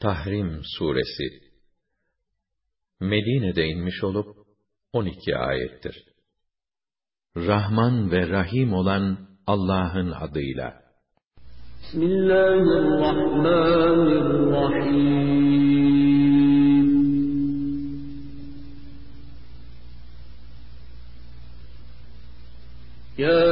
Tahrim suresi Medine'de inmiş olup 12 ayettir. Rahman ve Rahim olan Allah'ın adıyla. Bismillahirrahmanirrahim. Ya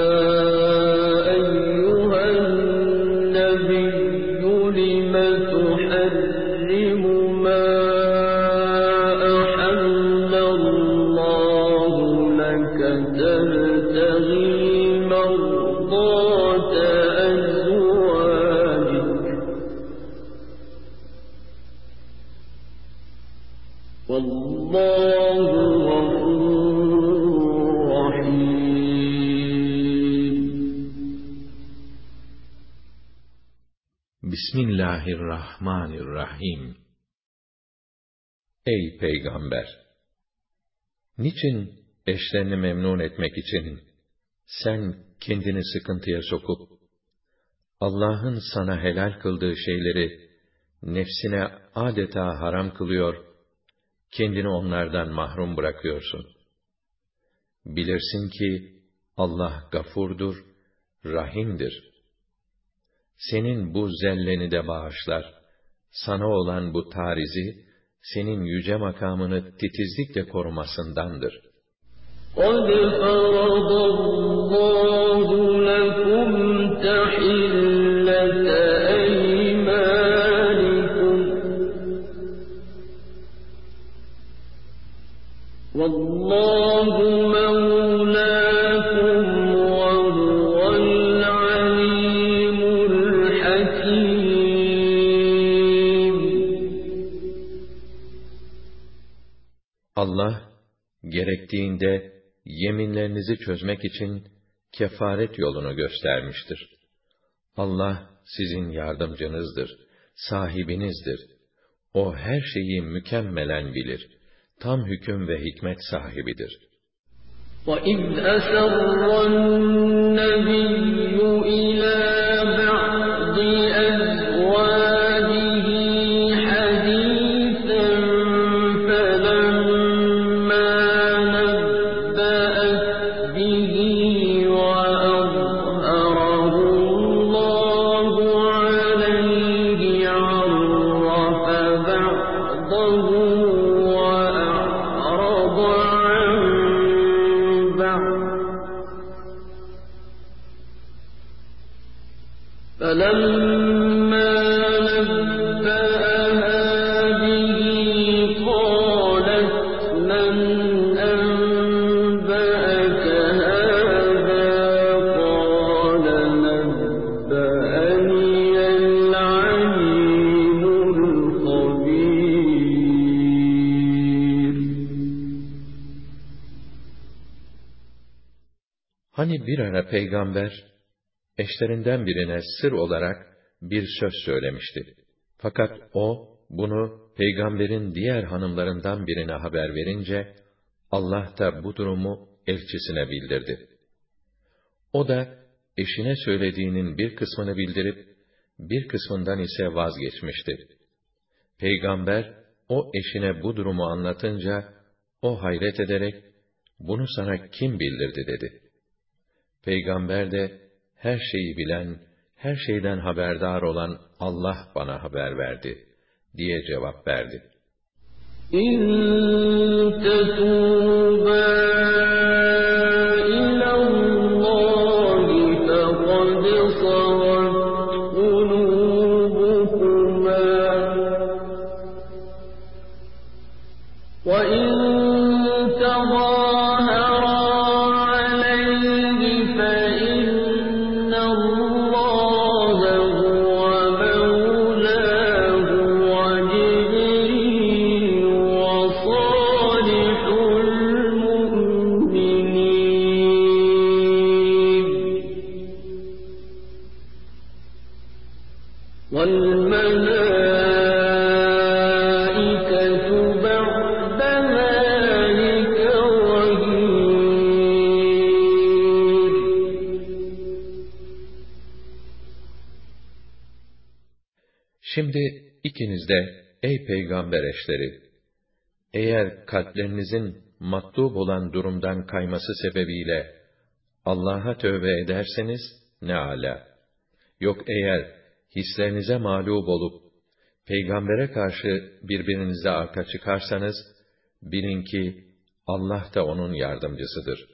Bismillahirrahmanirrahim. Ey Peygamber! Niçin eşlerini memnun etmek için sen kendini sıkıntıya sokup Allah'ın sana helal kıldığı şeyleri nefsine adeta haram kılıyor, kendini onlardan mahrum bırakıyorsun. Bilirsin ki Allah gafurdur, rahimdir. Senin bu zelleni de bağışlar. Sana olan bu tarizi, senin yüce makamını titizlikle korumasındandır. قَدْ yeminlerinizi çözmek için kefaret yolunu göstermiştir. Allah sizin yardımcınızdır, sahibinizdir. O her şeyi mükemmelen bilir. Tam hüküm ve hikmet sahibidir. وَإِذْ أَسَرَّ النَّبِيُّ إِلَى bir ara peygamber, eşlerinden birine sır olarak bir söz söylemişti. Fakat o, bunu peygamberin diğer hanımlarından birine haber verince, Allah da bu durumu elçisine bildirdi. O da, eşine söylediğinin bir kısmını bildirip, bir kısmından ise vazgeçmişti. Peygamber, o eşine bu durumu anlatınca, o hayret ederek, bunu sana kim bildirdi dedi. Peygamber de, her şeyi bilen, her şeyden haberdar olan Allah bana haber verdi, diye cevap verdi. İn Şimdi ikiniz de ey peygamber eşleri! Eğer kalplerinizin matlub olan durumdan kayması sebebiyle Allah'a tövbe ederseniz ne âlâ. Yok eğer hislerinize mağlup olup peygambere karşı birbirinize arka çıkarsanız bilin ki Allah da onun yardımcısıdır.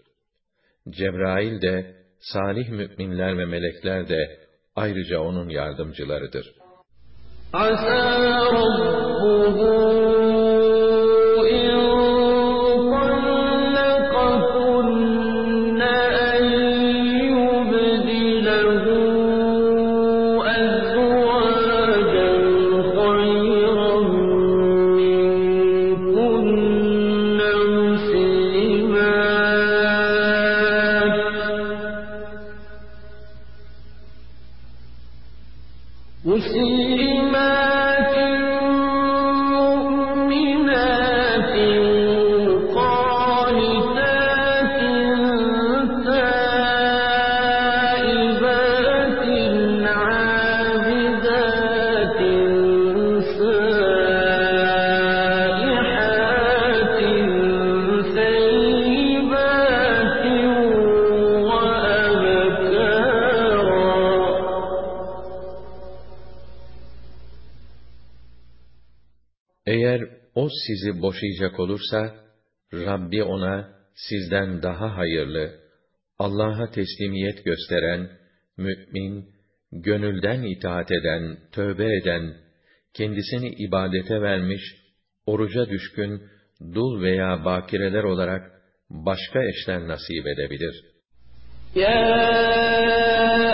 Cebrail de salih müminler ve melekler de ayrıca onun yardımcılarıdır. عسى ربه Müslüman Asa sizi boşayacak olursa, Rabbi ona sizden daha hayırlı, Allah'a teslimiyet gösteren, mü'min, gönülden itaat eden, tövbe eden, kendisini ibadete vermiş, oruca düşkün, dul veya bakireler olarak başka eşler nasip edebilir. Ya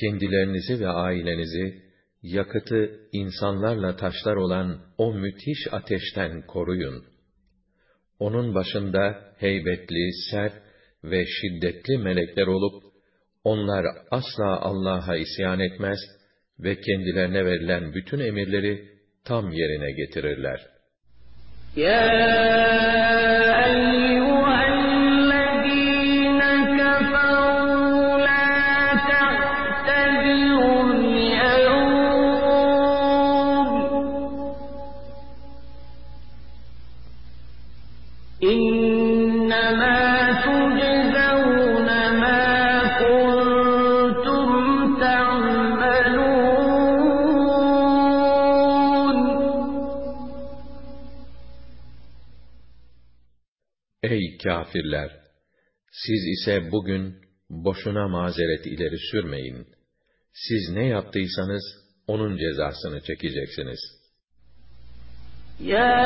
kendilerinizi ve ailenizi, yakıtı insanlarla taşlar olan o müthiş ateşten koruyun. Onun başında heybetli, sert ve şiddetli melekler olup, onlar asla Allah'a isyan etmez ve kendilerine verilen bütün emirleri tam yerine getirirler. Ya kâfirler! Siz ise bugün boşuna mazeret ileri sürmeyin. Siz ne yaptıysanız onun cezasını çekeceksiniz. Ya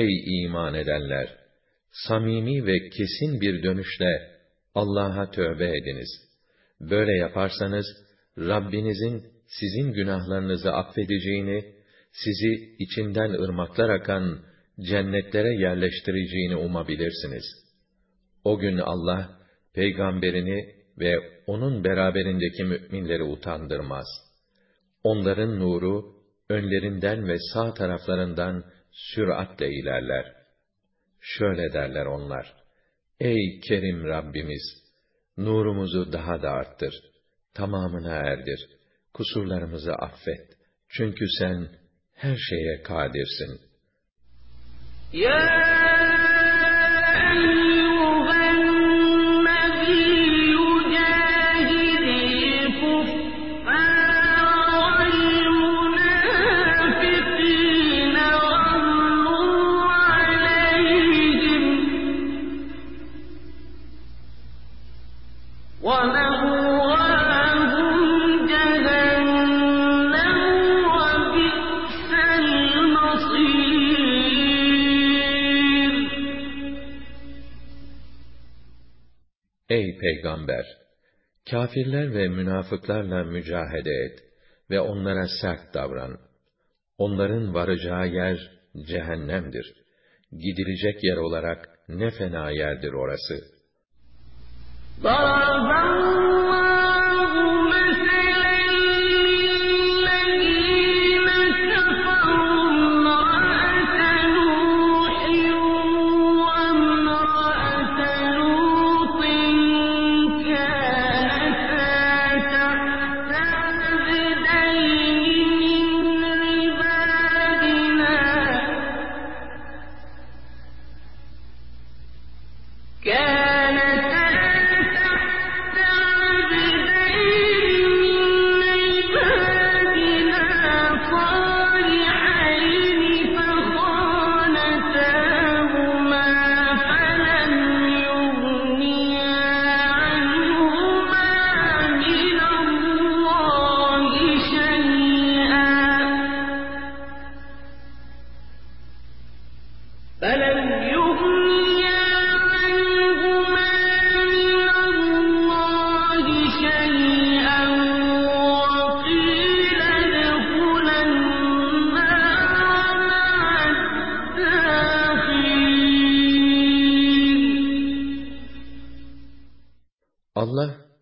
Ey iman edenler! Samimi ve kesin bir dönüşle Allah'a tövbe ediniz. Böyle yaparsanız, Rabbinizin sizin günahlarınızı affedeceğini, sizi içinden ırmaklar akan cennetlere yerleştireceğini umabilirsiniz. O gün Allah, peygamberini ve onun beraberindeki müminleri utandırmaz. Onların nuru, önlerinden ve sağ taraflarından süratle ilerler. Şöyle derler onlar, Ey Kerim Rabbimiz! Nurumuzu daha da arttır, tamamına erdir, kusurlarımızı affet. Çünkü sen her şeye kadirsin. Ya peygamber, kâfirler ve münafıklarla mücahede et ve onlara sert davran. Onların varacağı yer cehennemdir. Gidilecek yer olarak ne fena yerdir orası.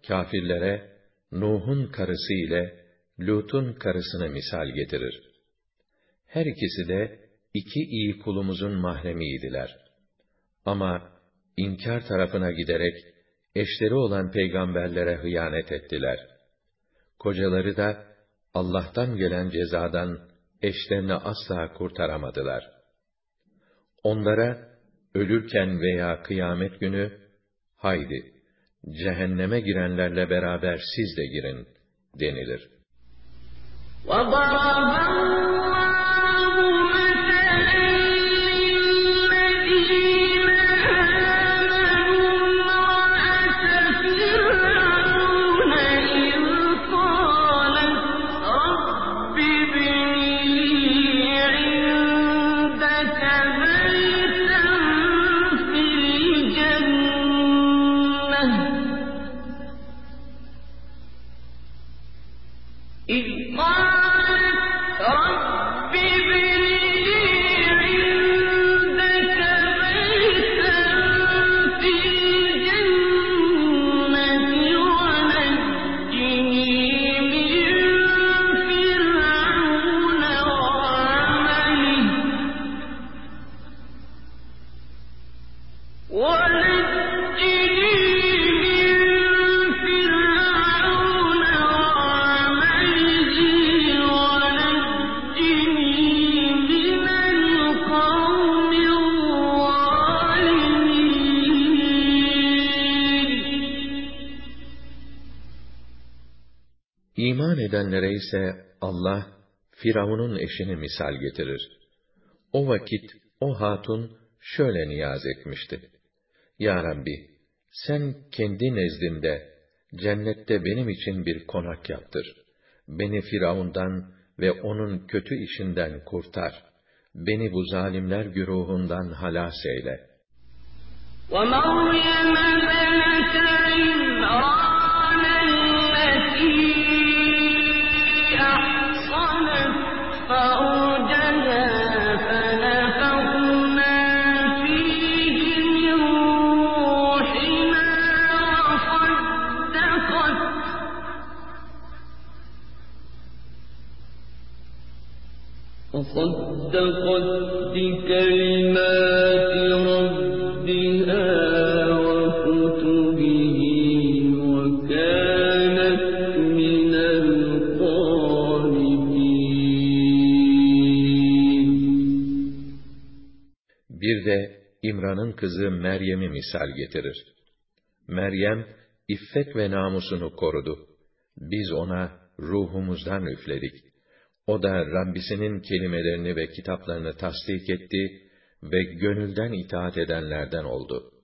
Kafirlere Nuh'un karısı ile Lut'un karısını misal getirir. Her ikisi de iki iyi kulumuzun mahremiydiler. Ama inkar tarafına giderek eşleri olan peygamberlere hıyanet ettiler. Kocaları da Allah'tan gelen cezadan eşlerini asla kurtaramadılar. Onlara ölürken veya kıyamet günü haydi cehenneme girenlerle beraber siz de girin denilir. وَضَرَبَ إذ قال edenlere ise Allah, Firavun'un eşini misal getirir. O vakit o hatun şöyle niyaz etmişti. Ya Rabbi, sen kendi nezdinde cennette benim için bir konak yaptır. Beni Firavundan ve onun kötü işinden kurtar. Beni bu zalimler güruhundan halas eyle. وَمَرْيَمَ بَنَتَ عِمْرَانَ الَّتِي Bir de İmran'ın kızı Meryem'i misal getirir. Meryem, iffet ve namusunu korudu. Biz ona ruhumuzdan üfledik. O da Rabbisinin kelimelerini ve kitaplarını tasdik etti ve gönülden itaat edenlerden oldu.